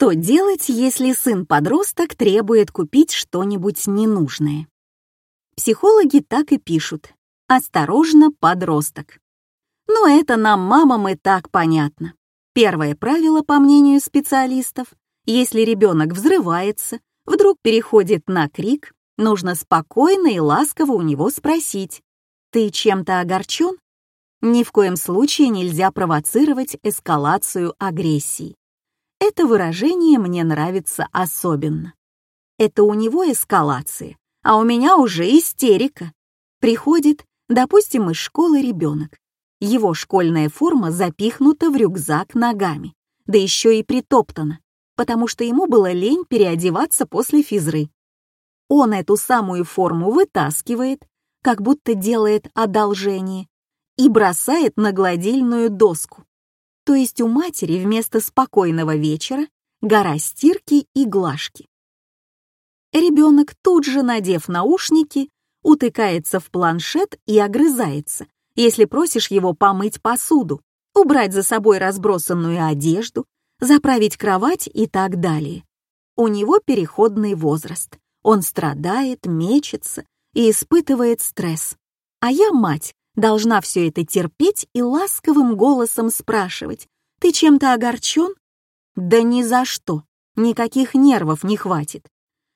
Что делать, если сын-подросток требует купить что-нибудь ненужное? Психологи так и пишут. Осторожно, подросток. Но это нам, мамам, и так понятно. Первое правило, по мнению специалистов, если ребенок взрывается, вдруг переходит на крик, нужно спокойно и ласково у него спросить, «Ты чем-то огорчен?» Ни в коем случае нельзя провоцировать эскалацию агрессии. Это выражение мне нравится особенно. Это у него эскалация, а у меня уже истерика. Приходит, допустим, из школы ребенок. Его школьная форма запихнута в рюкзак ногами, да еще и притоптана, потому что ему было лень переодеваться после физры. Он эту самую форму вытаскивает, как будто делает одолжение, и бросает на гладильную доску. То есть у матери вместо спокойного вечера гора стирки и глажки. Ребенок тут же, надев наушники, утыкается в планшет и огрызается, если просишь его помыть посуду, убрать за собой разбросанную одежду, заправить кровать и так далее. У него переходный возраст. Он страдает, мечется и испытывает стресс. А я, мать, должна все это терпеть и ласковым голосом спрашивать, «Ты чем-то огорчен?» Да ни за что, никаких нервов не хватит.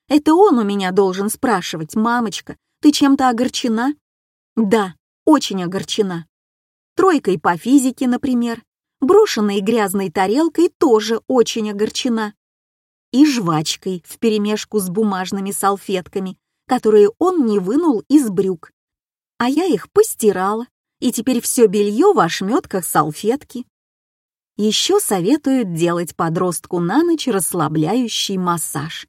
Это он у меня должен спрашивать, «Мамочка, ты чем-то огорчена?» Да, очень огорчена. Тройкой по физике, например, брошенной грязной тарелкой тоже очень огорчена. И жвачкой вперемешку с бумажными салфетками, которые он не вынул из брюк. А я их постирала, и теперь все белье в ошметках салфетки. Еще советуют делать подростку на ночь расслабляющий массаж.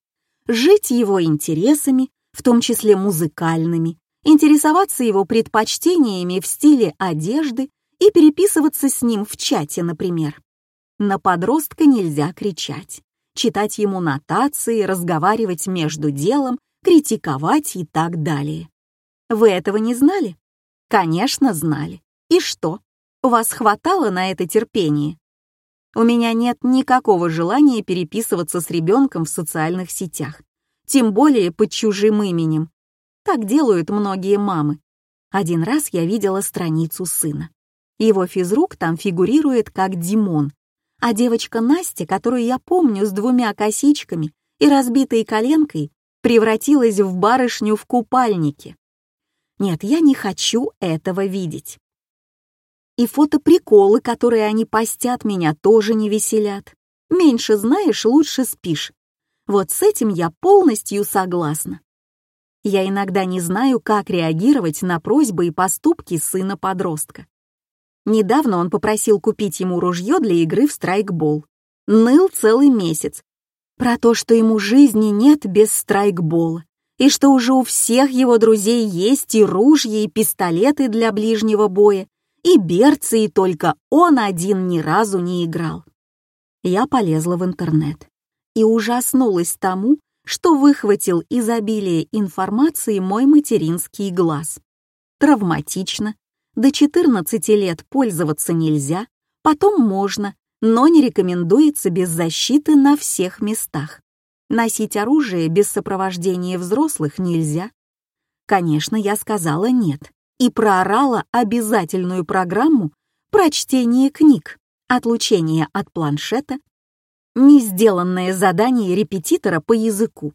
Жить его интересами, в том числе музыкальными, интересоваться его предпочтениями в стиле одежды и переписываться с ним в чате, например. На подростка нельзя кричать, читать ему нотации, разговаривать между делом, критиковать и так далее. Вы этого не знали? Конечно, знали. И что? У вас хватало на это терпения? У меня нет никакого желания переписываться с ребенком в социальных сетях, тем более под чужим именем, так делают многие мамы. Один раз я видела страницу сына. Его физрук там фигурирует как Димон, а девочка Настя, которую я помню с двумя косичками и разбитой коленкой, превратилась в барышню в купальнике. Нет, я не хочу этого видеть. И фотоприколы, которые они постят, меня тоже не веселят. Меньше знаешь, лучше спишь. Вот с этим я полностью согласна. Я иногда не знаю, как реагировать на просьбы и поступки сына-подростка. Недавно он попросил купить ему ружье для игры в страйкбол. Ныл целый месяц. Про то, что ему жизни нет без страйкбола, и что уже у всех его друзей есть и ружья, и пистолеты для ближнего боя, и берцы, и только он один ни разу не играл. Я полезла в интернет и ужаснулась тому, что выхватил изобилие информации мой материнский глаз. Травматично, до 14 лет пользоваться нельзя, потом можно, но не рекомендуется без защиты на всех местах. Носить оружие без сопровождения взрослых нельзя. Конечно, я сказала «нет» и проорала обязательную программу прочтения книг, отлучение от планшета не сделанное задание репетитора по языку.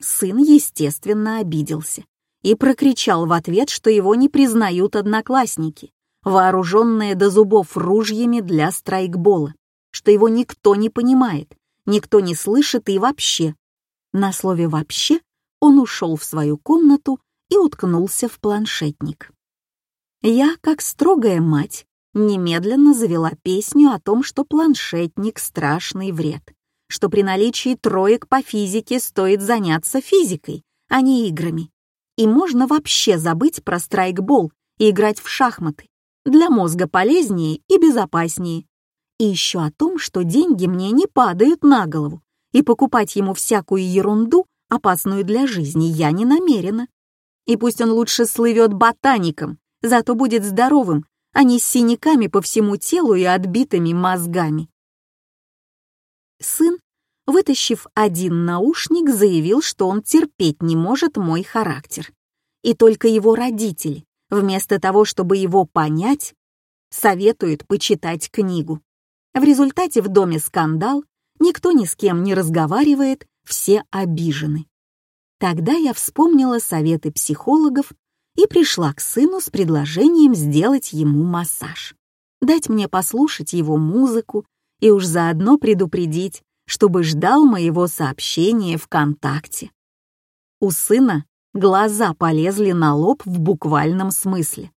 Сын, естественно, обиделся и прокричал в ответ, что его не признают одноклассники, вооруженные до зубов ружьями для страйкбола, что его никто не понимает, никто не слышит и вообще. На слове «вообще» он ушел в свою комнату и уткнулся в планшетник. Я, как строгая мать, немедленно завела песню о том, что планшетник — страшный вред, что при наличии троек по физике стоит заняться физикой, а не играми. И можно вообще забыть про страйкбол и играть в шахматы. Для мозга полезнее и безопаснее. И еще о том, что деньги мне не падают на голову, и покупать ему всякую ерунду, опасную для жизни, я не намерена. И пусть он лучше слывет ботаником, зато будет здоровым а не с синяками по всему телу и отбитыми мозгами. Сын вытащив один наушник, заявил, что он терпеть не может мой характер. И только его родители, вместо того, чтобы его понять, советуют почитать книгу. В результате в доме скандал, никто ни с кем не разговаривает, все обижены. Тогда я вспомнила советы психологов и пришла к сыну с предложением сделать ему массаж, дать мне послушать его музыку и уж заодно предупредить, чтобы ждал моего сообщения ВКонтакте. У сына глаза полезли на лоб в буквальном смысле.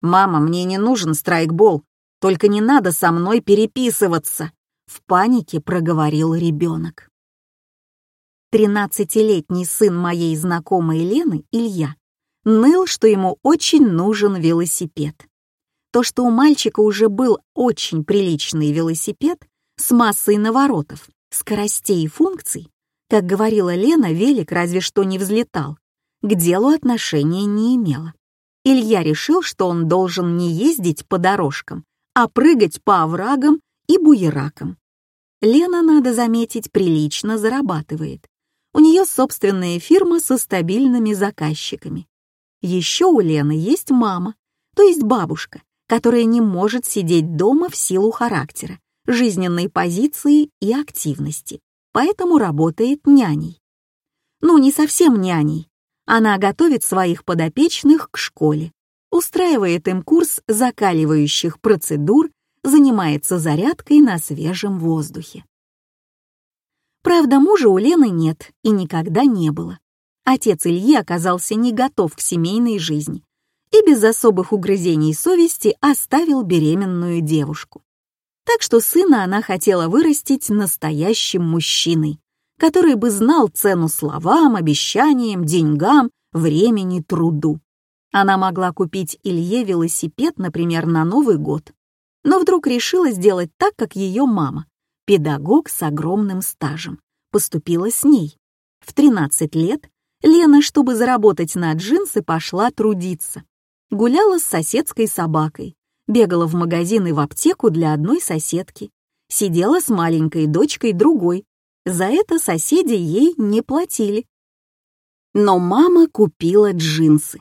«Мама, мне не нужен страйкбол, только не надо со мной переписываться», — в панике проговорил ребенок. Тринадцатилетний сын моей знакомой Лены, Илья, ныл, что ему очень нужен велосипед. То, что у мальчика уже был очень приличный велосипед с массой наворотов, скоростей и функций, как говорила Лена, велик разве что не взлетал, к делу отношения не имело. Илья решил, что он должен не ездить по дорожкам, а прыгать по оврагам и буеракам. Лена, надо заметить, прилично зарабатывает. У нее собственная фирма со стабильными заказчиками. Еще у Лены есть мама, то есть бабушка, которая не может сидеть дома в силу характера, жизненной позиции и активности, поэтому работает няней. Ну, не совсем няней. Она готовит своих подопечных к школе, устраивает им курс закаливающих процедур, занимается зарядкой на свежем воздухе. Правда, мужа у Лены нет и никогда не было. Отец Ильи оказался не готов к семейной жизни и без особых угрызений совести оставил беременную девушку. Так что сына она хотела вырастить настоящим мужчиной, который бы знал цену словам, обещаниям, деньгам, времени, труду. Она могла купить Илье велосипед, например, на Новый год, но вдруг решила сделать так, как ее мама, педагог с огромным стажем, поступила с ней. В 13 лет Лена, чтобы заработать на джинсы, пошла трудиться. Гуляла с соседской собакой, бегала в магазин и в аптеку для одной соседки, сидела с маленькой дочкой другой. За это соседи ей не платили. Но мама купила джинсы.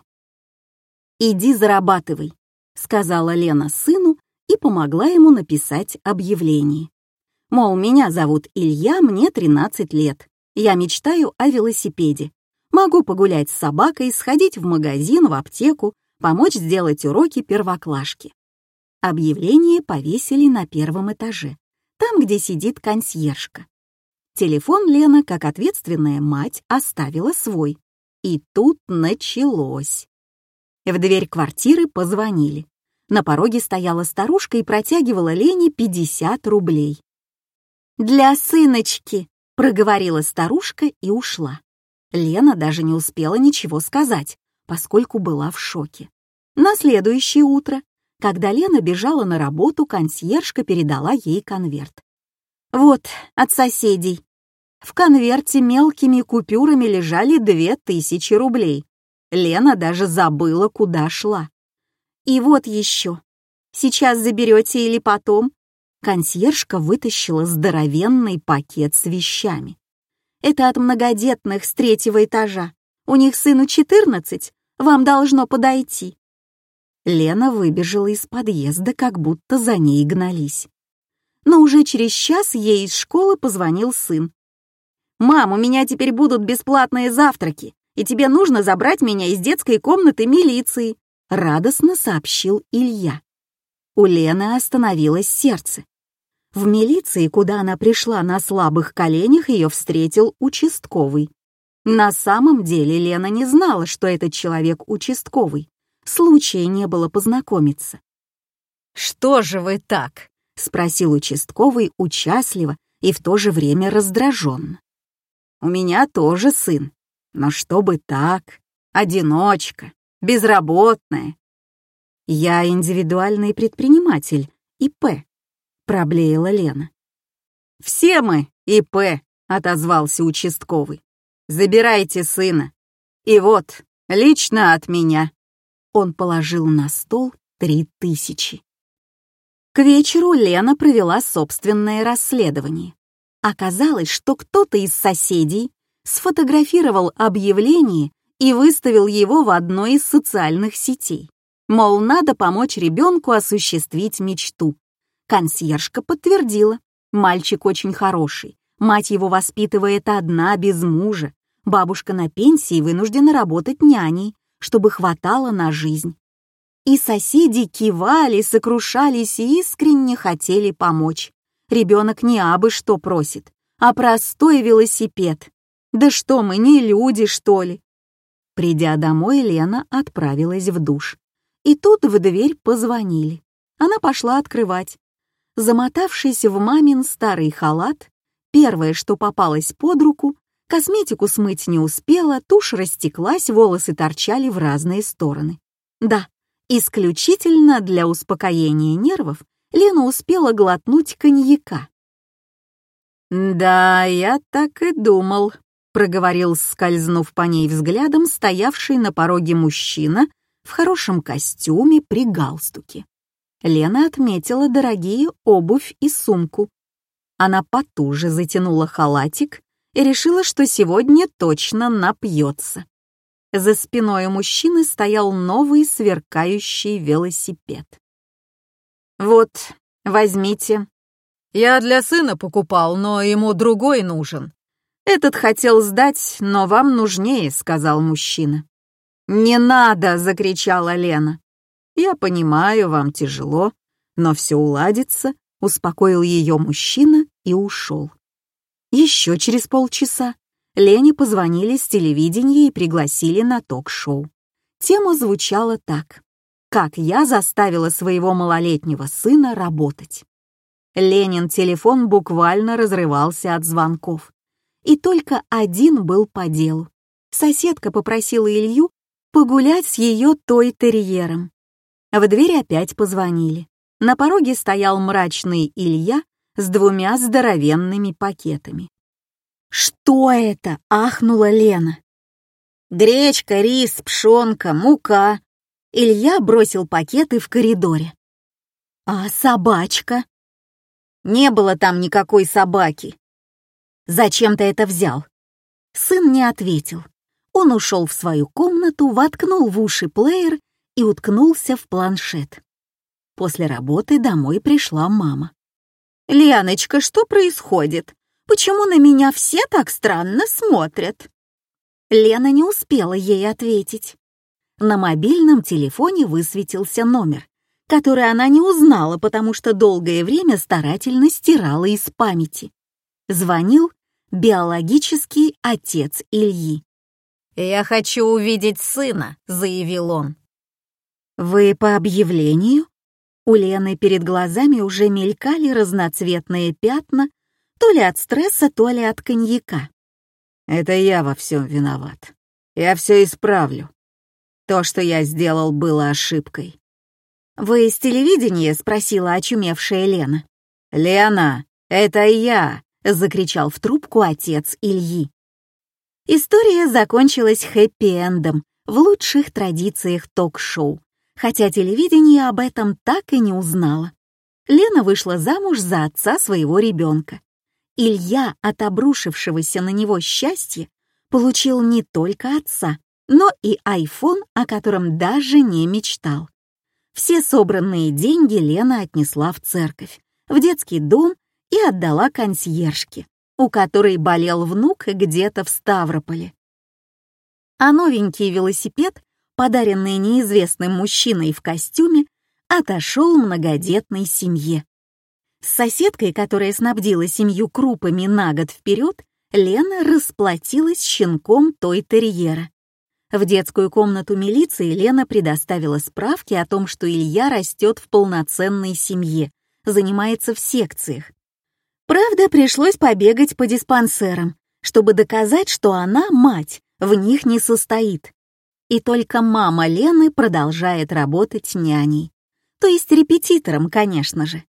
«Иди зарабатывай», — сказала Лена сыну и помогла ему написать объявление. Мол, меня зовут Илья, мне 13 лет. Я мечтаю о велосипеде. Могу погулять с собакой, сходить в магазин, в аптеку, помочь сделать уроки первоклашки. Объявление повесили на первом этаже, там, где сидит консьержка. Телефон Лена, как ответственная мать, оставила свой. И тут началось. В дверь квартиры позвонили. На пороге стояла старушка и протягивала Лене 50 рублей. «Для сыночки», — проговорила старушка и ушла. Лена даже не успела ничего сказать, поскольку была в шоке. На следующее утро, когда Лена бежала на работу, консьержка передала ей конверт. «Вот, от соседей». В конверте мелкими купюрами лежали две тысячи рублей. Лена даже забыла, куда шла. «И вот еще. Сейчас заберете или потом?» консьержка вытащила здоровенный пакет с вещами. «Это от многодетных с третьего этажа. У них сыну 14, вам должно подойти». Лена выбежала из подъезда, как будто за ней гнались. Но уже через час ей из школы позвонил сын. «Мам, у меня теперь будут бесплатные завтраки, и тебе нужно забрать меня из детской комнаты милиции», — радостно сообщил Илья. У Лены остановилось сердце. В милиции, куда она пришла на слабых коленях, ее встретил участковый. На самом деле Лена не знала, что этот человек участковый. Случая не было познакомиться. «Что же вы так?» — спросил участковый участливо и в то же время раздраженно. «У меня тоже сын, но чтобы так, одиночка, безработная, «Я индивидуальный предприниматель, ИП», — проблеяла Лена. «Все мы ИП», — отозвался участковый. «Забирайте сына. И вот, лично от меня». Он положил на стол три тысячи. К вечеру Лена провела собственное расследование. Оказалось, что кто-то из соседей сфотографировал объявление и выставил его в одной из социальных сетей. Мол, надо помочь ребенку осуществить мечту. Консьержка подтвердила. Мальчик очень хороший. Мать его воспитывает одна, без мужа. Бабушка на пенсии вынуждена работать няней, чтобы хватало на жизнь. И соседи кивали, сокрушались и искренне хотели помочь. Ребенок не абы что просит, а простой велосипед. Да что мы, не люди, что ли? Придя домой, Лена отправилась в душ. И тут в дверь позвонили. Она пошла открывать. Замотавшись в мамин старый халат, первое, что попалось под руку, косметику смыть не успела, тушь растеклась, волосы торчали в разные стороны. Да, исключительно для успокоения нервов Лена успела глотнуть коньяка. «Да, я так и думал», — проговорил, скользнув по ней взглядом, стоявший на пороге мужчина в хорошем костюме при галстуке. Лена отметила дорогие обувь и сумку. Она потуже затянула халатик и решила, что сегодня точно напьется. За спиной у мужчины стоял новый сверкающий велосипед. «Вот, возьмите. Я для сына покупал, но ему другой нужен. Этот хотел сдать, но вам нужнее», — сказал мужчина. «Не надо!» — закричала Лена. «Я понимаю, вам тяжело, но все уладится», — успокоил ее мужчина и ушел. Еще через полчаса Лене позвонили с телевидения и пригласили на ток-шоу. Тема звучала так как я заставила своего малолетнего сына работать. Ленин телефон буквально разрывался от звонков. И только один был по делу. Соседка попросила Илью погулять с ее той-терьером. В дверь опять позвонили. На пороге стоял мрачный Илья с двумя здоровенными пакетами. «Что это?» — ахнула Лена. «Гречка, рис, пшенка, мука», Илья бросил пакеты в коридоре. «А собачка?» «Не было там никакой собаки». «Зачем ты это взял?» Сын не ответил. Он ушел в свою комнату, воткнул в уши плеер и уткнулся в планшет. После работы домой пришла мама. «Ляночка, что происходит? Почему на меня все так странно смотрят?» Лена не успела ей ответить. На мобильном телефоне высветился номер, который она не узнала, потому что долгое время старательно стирала из памяти. Звонил биологический отец Ильи. «Я хочу увидеть сына», — заявил он. «Вы по объявлению?» У Лены перед глазами уже мелькали разноцветные пятна, то ли от стресса, то ли от коньяка. «Это я во всем виноват. Я все исправлю. То, что я сделал, было ошибкой. «Вы из телевидения?» — спросила очумевшая Лена. «Лена, это я!» — закричал в трубку отец Ильи. История закончилась хэппи-эндом в лучших традициях ток-шоу, хотя телевидение об этом так и не узнало. Лена вышла замуж за отца своего ребенка. Илья от обрушившегося на него счастья получил не только отца, но и iPhone, о котором даже не мечтал. Все собранные деньги Лена отнесла в церковь, в детский дом и отдала консьержке, у которой болел внук где-то в Ставрополе. А новенький велосипед, подаренный неизвестным мужчиной в костюме, отошел многодетной семье. С соседкой, которая снабдила семью крупами на год вперед, Лена расплатилась щенком той терьера. В детскую комнату милиции Лена предоставила справки о том, что Илья растет в полноценной семье, занимается в секциях. Правда, пришлось побегать по диспансерам, чтобы доказать, что она, мать, в них не состоит. И только мама Лены продолжает работать няней. То есть репетитором, конечно же.